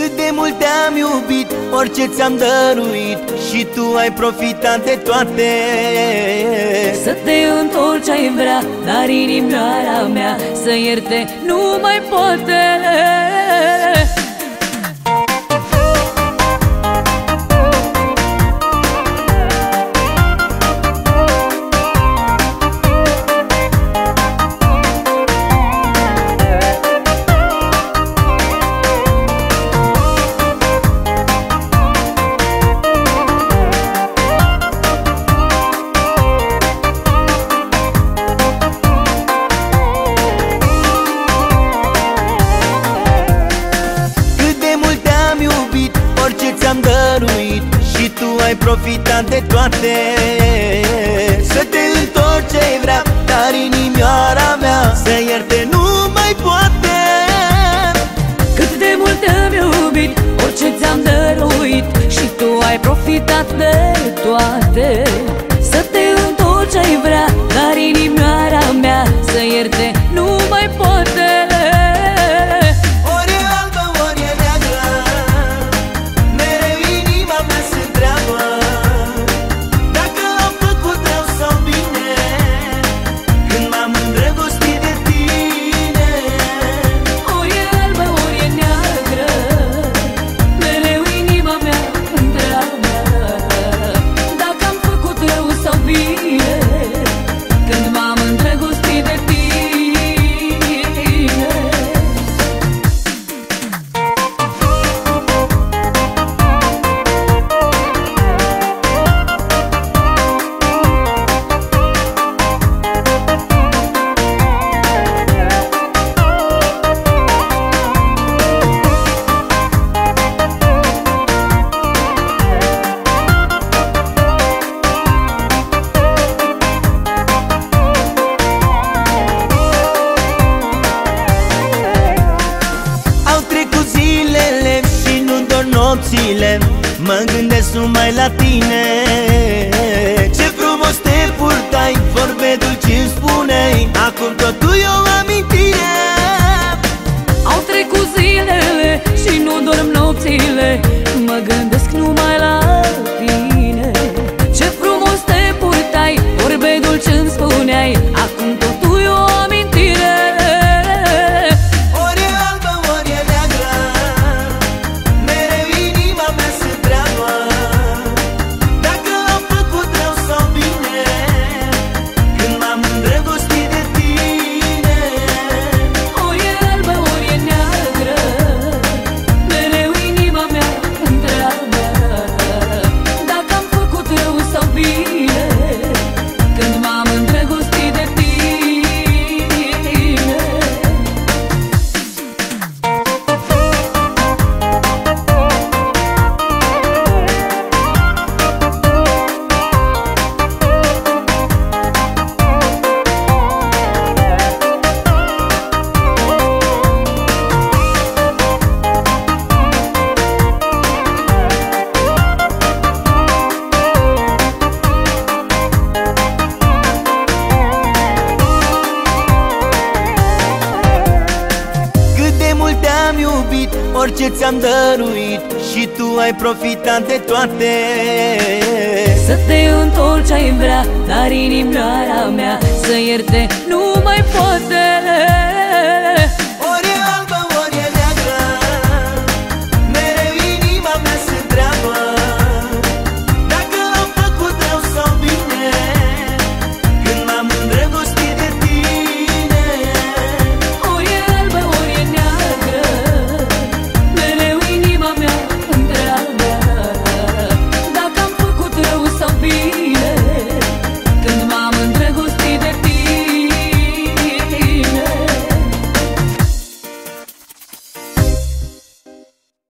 Cât de mult te-am iubit, orice ți-am dăruit Și tu ai profitat de toate. Să te întorci ai vrea, dar inimioara mea Să ierte nu mai poate Și tu ai profitat de toate. Să te întorci ai vrea Dar inimioara mea Să ierte nu mai poate. Cât de mult te-am iubit Orice ți-am dăruit Și tu ai profitat de toate nopțile Mă gândesc numai la tine. Ce frumos te purtai Vorbe dulci îmi spuneai orice ți-am dăruit Și tu ai profitat de toate. Să te întorci ai vrea Dar inimioara mea Să ierte nu mai poate me gusta